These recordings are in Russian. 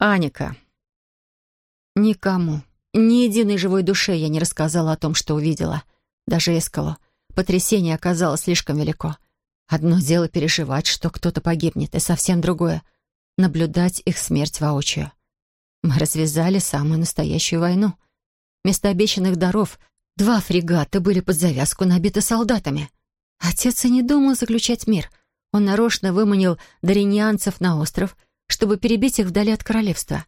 Аника. Никому, ни единой живой душе я не рассказала о том, что увидела. Даже Эскалу. Потрясение оказалось слишком велико. Одно дело переживать, что кто-то погибнет, и совсем другое — наблюдать их смерть воочию. Мы развязали самую настоящую войну. Вместо обещанных даров два фрегата были под завязку набиты солдатами. Отец и не думал заключать мир. Он нарочно выманил дариньянцев на остров, чтобы перебить их вдали от королевства.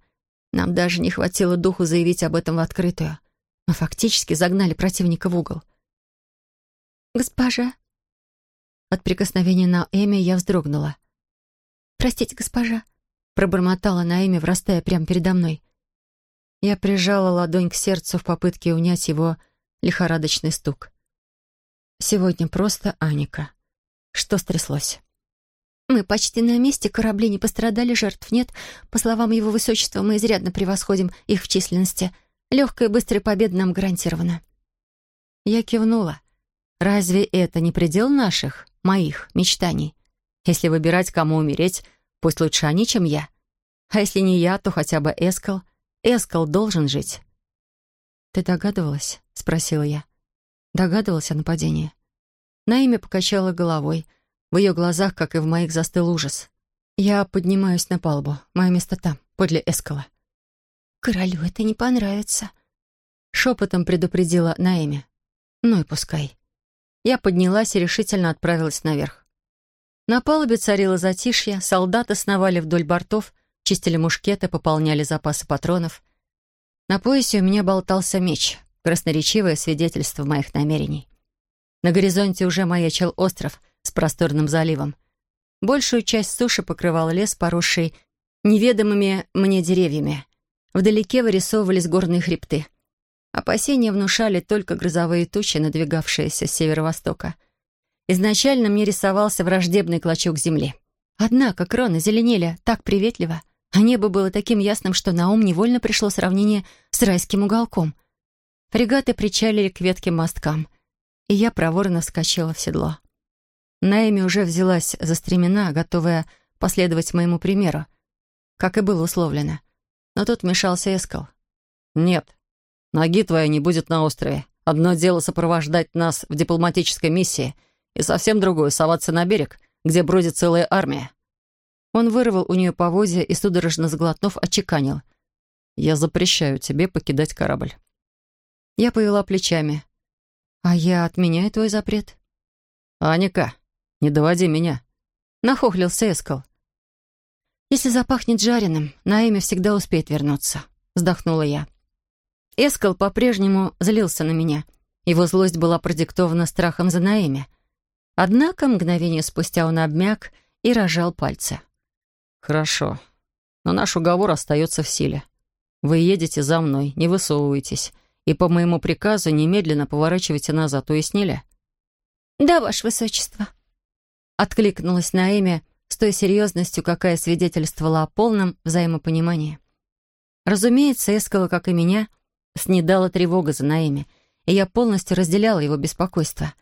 Нам даже не хватило духу заявить об этом в открытую. Мы фактически загнали противника в угол. «Госпожа?» От прикосновения на Эми я вздрогнула. «Простите, госпожа», — пробормотала на Эми, врастая прямо передо мной. Я прижала ладонь к сердцу в попытке унять его лихорадочный стук. Сегодня просто Аника. Что стряслось? Мы почти на месте, корабли не пострадали, жертв нет. По словам его высочества, мы изрядно превосходим их в численности. Легкая и быстрая победа нам гарантирована. Я кивнула. Разве это не предел наших, моих мечтаний? Если выбирать, кому умереть, пусть лучше они, чем я. А если не я, то хотя бы Эскал. Эскал должен жить. «Ты догадывалась?» — спросила я. Догадывалась о нападении. Наиме покачала головой. В ее глазах, как и в моих, застыл ужас. Я поднимаюсь на палубу. Мое место там, подле Эскала. «Королю это не понравится», — шепотом предупредила Наэми. «Ну и пускай». Я поднялась и решительно отправилась наверх. На палубе царило затишье, солдаты сновали вдоль бортов, чистили мушкеты, пополняли запасы патронов. На поясе у меня болтался меч — красноречивое свидетельство моих намерений. На горизонте уже маячил остров с просторным заливом. Большую часть суши покрывал лес, поросший неведомыми мне деревьями. Вдалеке вырисовывались горные хребты. Опасения внушали только грозовые тучи, надвигавшиеся с северо-востока. Изначально мне рисовался враждебный клочок земли. Однако кроны зеленели так приветливо, а небо было таким ясным, что на ум невольно пришло сравнение с райским уголком. Фрегаты причалили к ветким мосткам, и я проворно вскочила в седло. Наэми уже взялась за стремена, готовая последовать моему примеру, как и было условлено. Но тут вмешался Эскал. «Нет, ноги твоей не будет на острове. Одно дело сопровождать нас в дипломатической миссии, и совсем другое — соваться на берег, где бродит целая армия». Он вырвал у нее поводья и, судорожно сглотнув, отчеканил. «Я запрещаю тебе покидать корабль». Я повела плечами. «А я отменяю твой запрет?» «Аника, не доводи меня», — нахохлился Эскал. «Если запахнет жареным, Наэми всегда успеет вернуться», — вздохнула я. Эскал по-прежнему злился на меня. Его злость была продиктована страхом за Наэми. Однако мгновение спустя он обмяк и рожал пальцы. «Хорошо, но наш уговор остается в силе. Вы едете за мной, не высовывайтесь и по моему приказу немедленно поворачивайте назад, уяснили?» «Да, ваше высочество», — откликнулась на имя с той серьезностью, какая свидетельствовала о полном взаимопонимании. Разумеется, Эскала, как и меня, снедала тревога за Наэми, и я полностью разделяла его беспокойство.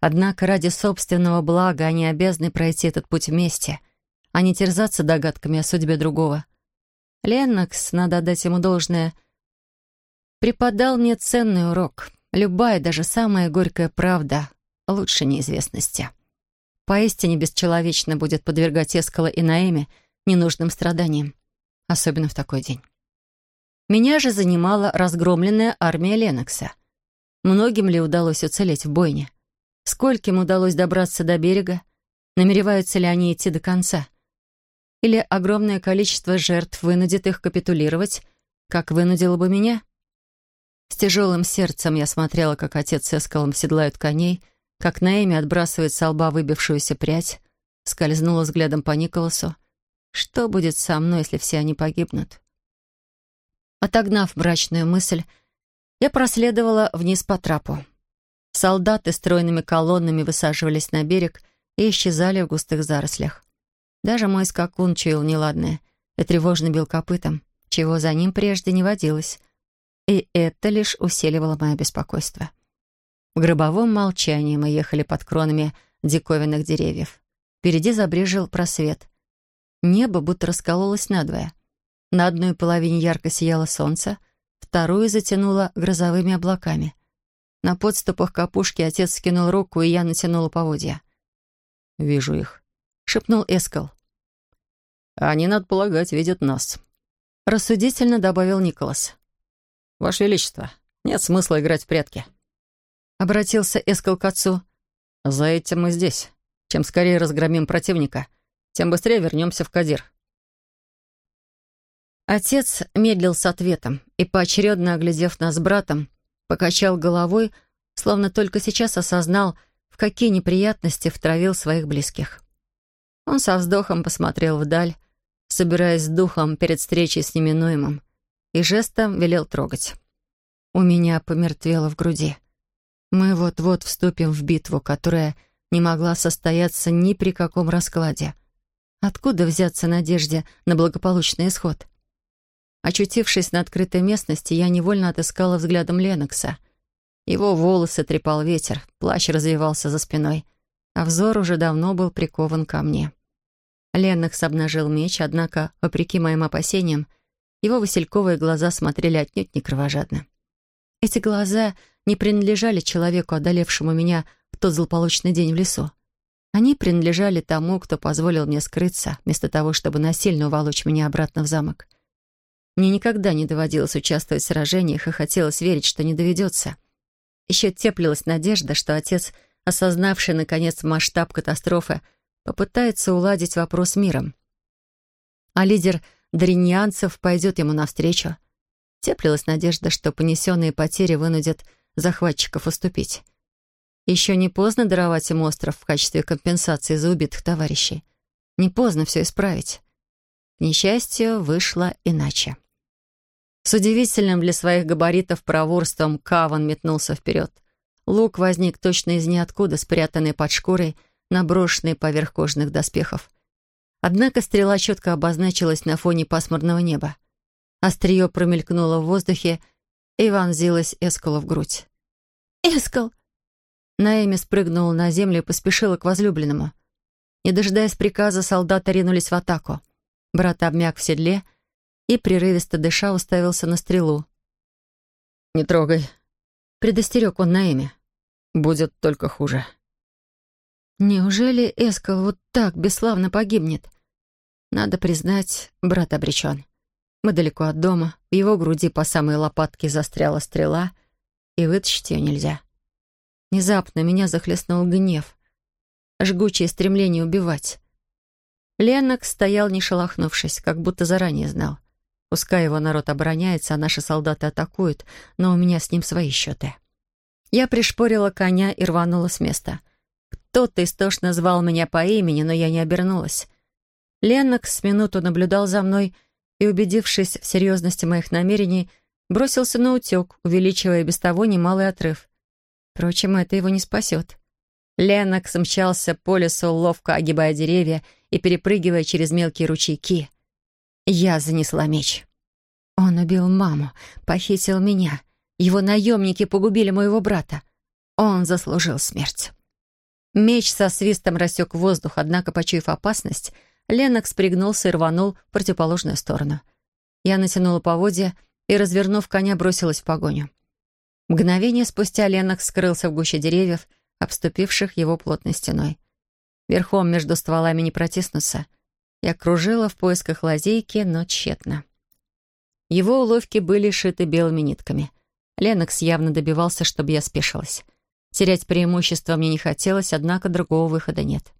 Однако ради собственного блага они обязаны пройти этот путь вместе, а не терзаться догадками о судьбе другого. Леннокс, надо отдать ему должное, преподал мне ценный урок. Любая, даже самая горькая правда лучше неизвестности. Поистине бесчеловечно будет подвергать Эскала и Наэме ненужным страданиям, особенно в такой день. Меня же занимала разгромленная армия Ленокса. Многим ли удалось уцелеть в бойне? Скольким удалось добраться до берега? Намереваются ли они идти до конца? Или огромное количество жертв вынудит их капитулировать, как вынудило бы меня? С тяжелым сердцем я смотрела, как отец с Эскалом седлают коней, как Наэми отбрасывает с лба выбившуюся прядь, скользнула взглядом по Николасу. Что будет со мной, если все они погибнут? Отогнав брачную мысль, я проследовала вниз по трапу. Солдаты стройными колоннами высаживались на берег и исчезали в густых зарослях. Даже мой скакун чуял неладное и тревожно бил копытом, чего за ним прежде не водилось — и это лишь усиливало мое беспокойство. В гробовом молчании мы ехали под кронами диковинных деревьев. Впереди забрежил просвет. Небо будто раскололось надвое. На одной половине ярко сияло солнце, вторую затянуло грозовыми облаками. На подступах к опушке отец скинул руку, и я натянула поводья. «Вижу их», — шепнул Эскал. «Они, надо полагать, видят нас», — рассудительно добавил Николас. «Ваше Величество, нет смысла играть в прятки», — обратился Эскал к отцу. «За этим мы здесь. Чем скорее разгромим противника, тем быстрее вернемся в Кадир». Отец медлил с ответом и, поочередно оглядев нас с братом, покачал головой, словно только сейчас осознал, в какие неприятности втравил своих близких. Он со вздохом посмотрел вдаль, собираясь с духом перед встречей с неминуемым, и жестом велел трогать. У меня помертвело в груди. Мы вот-вот вступим в битву, которая не могла состояться ни при каком раскладе. Откуда взяться надежде на благополучный исход? Очутившись на открытой местности, я невольно отыскала взглядом Ленокса. Его волосы трепал ветер, плащ развивался за спиной, а взор уже давно был прикован ко мне. Ленокс обнажил меч, однако, вопреки моим опасениям, его васильковые глаза смотрели отнюдь не кровожадно. Эти глаза не принадлежали человеку, одолевшему меня в тот злополучный день в лесу. Они принадлежали тому, кто позволил мне скрыться, вместо того, чтобы насильно уволочь меня обратно в замок. Мне никогда не доводилось участвовать в сражениях, и хотелось верить, что не доведется. Еще теплилась надежда, что отец, осознавший, наконец, масштаб катастрофы, попытается уладить вопрос миром. А лидер дриньянцев пойдет ему навстречу. Теплилась надежда, что понесенные потери вынудят захватчиков уступить. Еще не поздно даровать им остров в качестве компенсации за убитых товарищей. Не поздно все исправить. К несчастью, вышло иначе. С удивительным для своих габаритов проворством Каван метнулся вперед. Лук возник точно из ниоткуда, спрятанный под шкурой, наброшенный поверх кожаных доспехов. Однако стрела четко обозначилась на фоне пасмурного неба. Острие промелькнуло в воздухе и вонзилось Эскалу в грудь. «Эскал!» Наэми спрыгнула на землю и поспешила к возлюбленному. Не дожидаясь приказа, солдаты ринулись в атаку. Брат обмяк в седле — и, прерывисто дыша, уставился на стрелу. «Не трогай», — предостерег он на имя. «Будет только хуже». Неужели Эскал вот так бесславно погибнет? Надо признать, брат обречен. Мы далеко от дома, в его груди по самой лопатке застряла стрела, и вытащить ее нельзя. Внезапно меня захлестнул гнев, жгучее стремление убивать. Леннок стоял, не шелохнувшись, как будто заранее знал. Пускай его народ обороняется, а наши солдаты атакуют, но у меня с ним свои счеты. Я пришпорила коня и рванула с места. Кто-то истошно звал меня по имени, но я не обернулась. Леннокс с минуту наблюдал за мной и, убедившись в серьезности моих намерений, бросился на утек, увеличивая без того немалый отрыв. Впрочем, это его не спасет. Леннокс мчался по лесу, ловко огибая деревья и перепрыгивая через мелкие ручейки — я занесла меч. Он убил маму, похитил меня. Его наемники погубили моего брата. Он заслужил смерть. Меч со свистом рассек воздух, однако, почуяв опасность, Ленокс пригнулся и рванул в противоположную сторону. Я натянула поводья и, развернув коня, бросилась в погоню. Мгновение спустя Ленокс скрылся в гуще деревьев, обступивших его плотной стеной. Верхом между стволами не протиснуться — я кружила в поисках лазейки, но тщетно. Его уловки были шиты белыми нитками. Ленокс явно добивался, чтобы я спешилась. Терять преимущество мне не хотелось, однако другого выхода нет.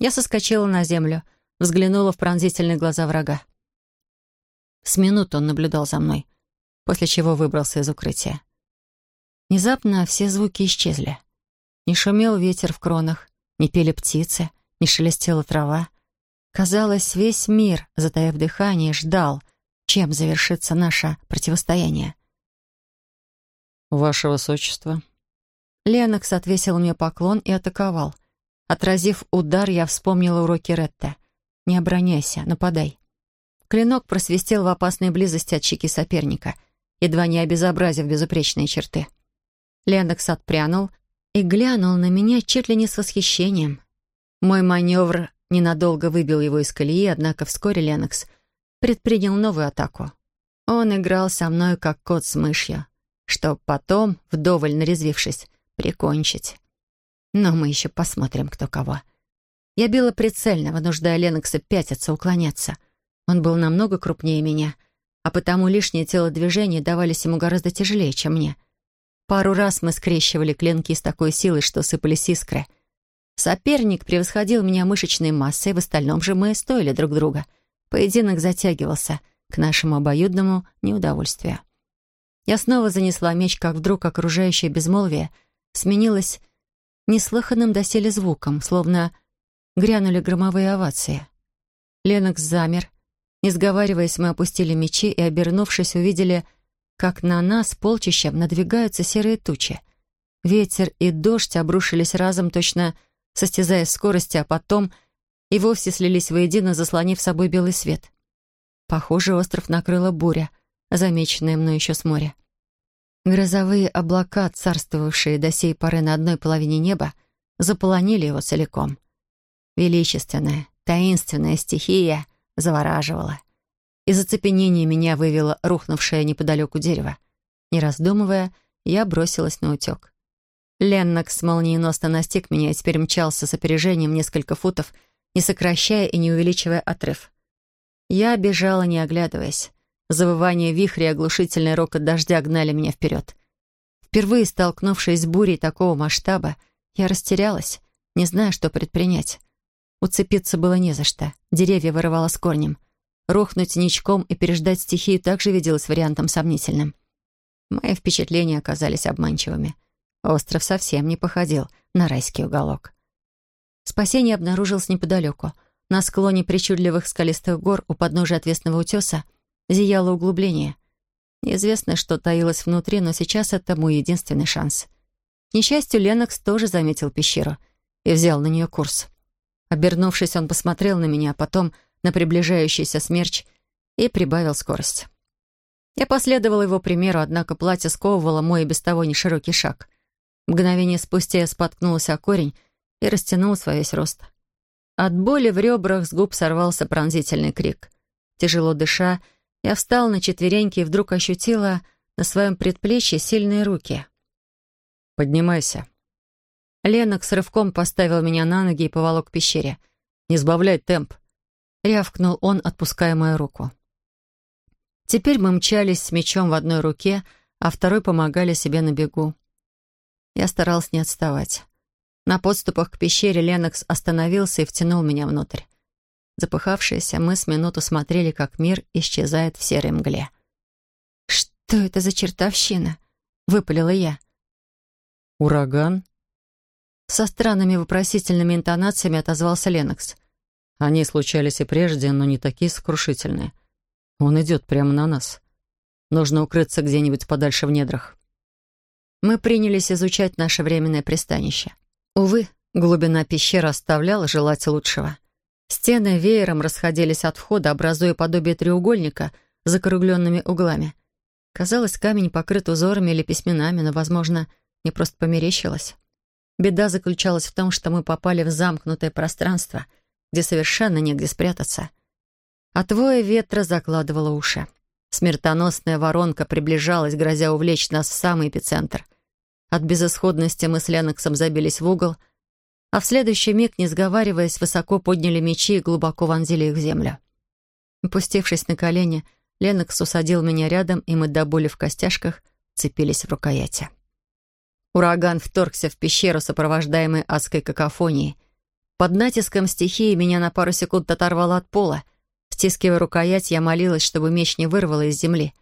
Я соскочила на землю, взглянула в пронзительные глаза врага. С минут он наблюдал за мной, после чего выбрался из укрытия. Внезапно все звуки исчезли. Не шумел ветер в кронах, не пели птицы, не шелестела трава. Казалось, весь мир, затаив дыхание, ждал, чем завершится наше противостояние. «Ваше Высочество». Ленокс отвесил мне поклон и атаковал. Отразив удар, я вспомнила уроки Ретта. «Не обороняйся, нападай». Клинок просвистел в опасной близости от щеки соперника, едва не обезобразив безупречные черты. Ленокс отпрянул и глянул на меня чуть ли не с восхищением. Мой маневр ненадолго выбил его из колеи, однако вскоре Ленокс предпринял новую атаку. Он играл со мной, как кот с мышью, чтоб потом, вдоволь нарезвившись, прикончить. Но мы еще посмотрим, кто кого. Я била прицельно, вынуждая Ленокса пятиться, уклоняться. Он был намного крупнее меня, а потому лишние телодвижения давались ему гораздо тяжелее, чем мне. Пару раз мы скрещивали клинки с такой силой, что сыпались искры. Соперник превосходил меня мышечной массой, в остальном же мы стоили друг друга. Поединок затягивался к нашему обоюдному неудовольствию. Я снова занесла меч, как вдруг окружающее безмолвие сменилось неслыханным доселе звуком, словно грянули громовые овации. Ленокс замер. Не сговариваясь, мы опустили мечи и, обернувшись, увидели, как на нас полчищем надвигаются серые тучи. Ветер и дождь обрушились разом, точно состязая скорости, а потом и вовсе слились воедино, заслонив собой белый свет. Похоже, остров накрыла буря, замеченная мной еще с моря. Грозовые облака, царствовавшие до сей поры на одной половине неба, заполонили его целиком. Величественная, таинственная стихия завораживала. Из оцепенения меня вывело рухнувшее неподалеку дерево. Не раздумывая, я бросилась на утек. Леннокс молниеносно настиг меня и теперь мчался с опережением несколько футов, не сокращая и не увеличивая отрыв. Я бежала, не оглядываясь. Завывание вихря и оглушительный рокот дождя гнали меня вперед. Впервые столкнувшись с бурей такого масштаба, я растерялась, не зная, что предпринять. Уцепиться было не за что. Деревья вырывало с корнем. Рухнуть ничком и переждать стихию также виделось вариантом сомнительным. Мои впечатления оказались обманчивыми. Остров совсем не походил на райский уголок. Спасение обнаружилось неподалеку. На склоне причудливых скалистых гор у подножия отвесного утеса зияло углубление. Неизвестно, что таилось внутри, но сейчас это мой единственный шанс. К несчастью, Ленокс тоже заметил пещеру и взял на нее курс. Обернувшись, он посмотрел на меня, а потом на приближающийся смерч и прибавил скорость. Я последовала его примеру, однако платье сковывало мой и без того неширокий шаг. Мгновение спустя я споткнулась о корень и растянулась во весь рост. От боли в ребрах с губ сорвался пронзительный крик. Тяжело дыша, я встала на четвереньки и вдруг ощутила на своем предплечье сильные руки. «Поднимайся», Ленок с рывком поставил меня на ноги и поволок к пещере. «Не сбавляй темп!» — рявкнул он, отпуская мою руку. Теперь мы мчались с мечом в одной руке, а второй помогали себе на бегу. Я старался не отставать. На подступах к пещере Ленокс остановился и втянул меня внутрь. Запыхавшиеся, мы с минуту смотрели, как мир исчезает в серой мгле. «Что это за чертовщина?» — выпалила я. «Ураган?» Со странными вопросительными интонациями отозвался Ленокс. Они случались и прежде, но не такие сокрушительные. Он идет прямо на нас. Нужно укрыться где-нибудь подальше в недрах. Мы принялись изучать наше временное пристанище. Увы, глубина пещеры оставляла желать лучшего. Стены веером расходились от входа, образуя подобие треугольника с закругленными углами. Казалось, камень покрыт узорами или письменами, но, возможно, не просто померещилось. Беда заключалась в том, что мы попали в замкнутое пространство, где совершенно негде спрятаться. От воя ветра закладывало уши. Смертоносная воронка приближалась, грозя увлечь нас в самый эпицентр. От безысходности мы с Леноксом забились в угол, а в следующий миг, не сговариваясь, высоко подняли мечи и глубоко вонзили их в землю. Опустившись на колени, Ленокс усадил меня рядом, и мы до боли в костяшках цепились в рукояти. Ураган вторгся в пещеру, сопровождаемый адской какофонией. Под натиском стихии меня на пару секунд оторвало от пола. Стискивая рукоять, я молилась, чтобы меч не вырвало из земли.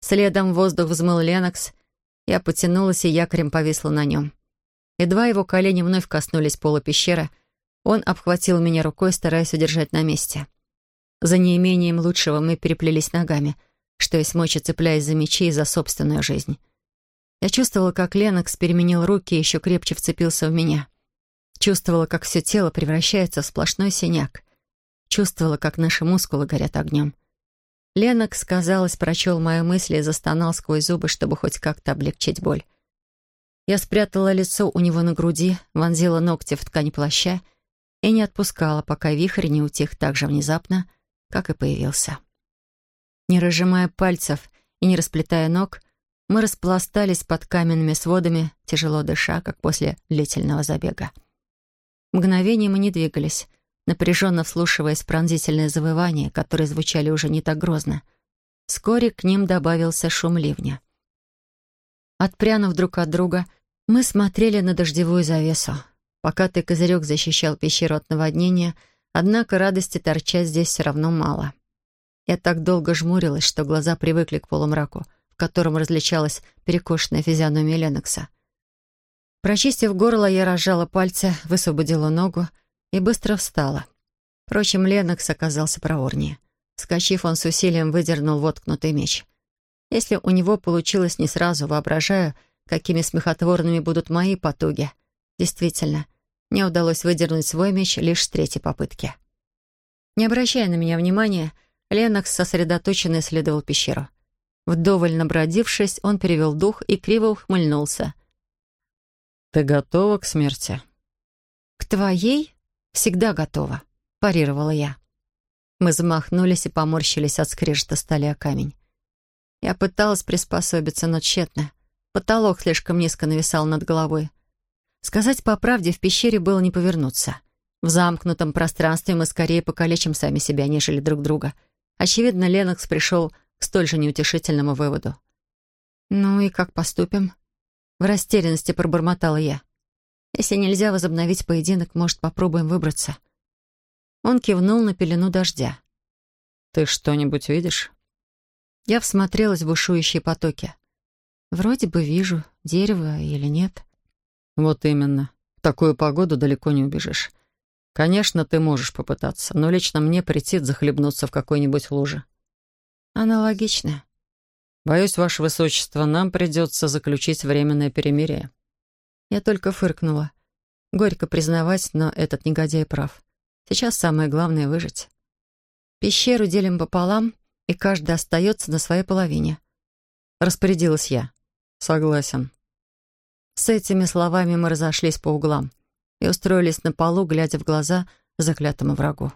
Следом воздух взмыл Ленокс. Я потянулась и якорем повисла на нем. Едва его колени вновь коснулись пола пещеры, он обхватил меня рукой, стараясь удержать на месте. За неимением лучшего мы переплелись ногами, что есть мочи, цепляясь за мечи и за собственную жизнь. Я чувствовала, как Ленокс переменил руки и еще крепче вцепился в меня. Чувствовала, как все тело превращается в сплошной синяк. Чувствовала, как наши мускулы горят огнем. Ленокс, казалось, прочел мои мысли и застонал сквозь зубы, чтобы хоть как-то облегчить боль. Я спрятала лицо у него на груди, вонзила ногти в ткань плаща и не отпускала, пока вихрь не утих так же внезапно, как и появился. Не разжимая пальцев и не расплетая ног, мы распластались под каменными сводами, тяжело дыша, как после длительного забега. Мгновение мы не двигались, напряженно вслушиваясь в пронзительные завывания, которые звучали уже не так грозно. Вскоре к ним добавился шум ливня. Отпрянув друг от друга, мы смотрели на дождевую завесу. Покатый козырек защищал пещеру от наводнения, однако радости торчать здесь все равно мало. Я так долго жмурилась, что глаза привыкли к полумраку — котором различалась перекошенная физиономия Ленокса. Прочистив горло, я разжала пальцы, высвободила ногу и быстро встала. Впрочем, Ленокс оказался проворнее. Скачив, он с усилием выдернул воткнутый меч. Если у него получилось не сразу, воображаю, какими смехотворными будут мои потуги. Действительно, мне удалось выдернуть свой меч лишь с третьей попытки. Не обращая на меня внимания, Ленокс сосредоточенно исследовал пещеру. Вдоволь набродившись, он перевел дух и криво ухмыльнулся. «Ты готова к смерти?» «К твоей? Всегда готова», — парировала я. Мы замахнулись и поморщились от скрежета стали о камень. Я пыталась приспособиться, но тщетно. Потолок слишком низко нависал над головой. Сказать по правде, в пещере было не повернуться. В замкнутом пространстве мы скорее покалечим сами себя, нежели друг друга. Очевидно, Ленокс пришел к столь же неутешительному выводу. «Ну и как поступим?» В растерянности пробормотала я. «Если нельзя возобновить поединок, может, попробуем выбраться?» Он кивнул на пелену дождя. «Ты что-нибудь видишь?» Я всмотрелась в бушующие потоки. «Вроде бы вижу, дерево или нет». «Вот именно. В такую погоду далеко не убежишь. Конечно, ты можешь попытаться, но лично мне претит захлебнуться в какой-нибудь луже. Аналогично. Боюсь, Ваше Высочество, нам придется заключить временное перемирие. Я только фыркнула. Горько признавать, но этот негодяй прав. Сейчас самое главное — выжить. Пещеру делим пополам, и каждый остается на своей половине. Распорядилась я. Согласен. С этими словами мы разошлись по углам и устроились на полу, глядя в глаза заклятому врагу.